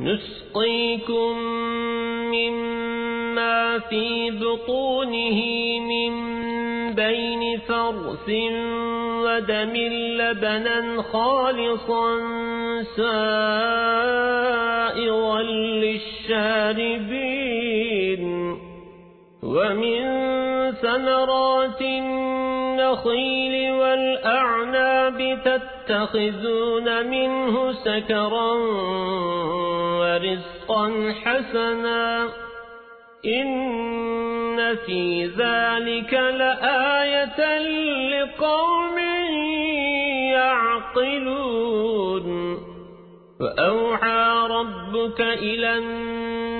نسقيكم مما في بطونه من بين فرث ودم لبنا خالصا سائغا للشاربين ومن ثمرات النخيل والأعناب تتخذون منه سكرا ورزقا حسنا إن في ذلك لآية لقوم يعقلون. وأوحى ربك إلى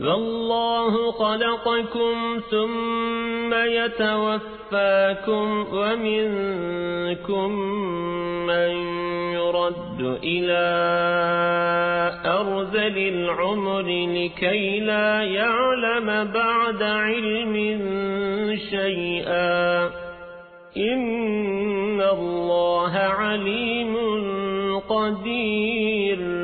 والله خلقكم ثم يتوفاكم ومنكم من يرد إلى أرذل العمر لكي لا يعلم بعد علم شيئا. إن الله عليم قدير.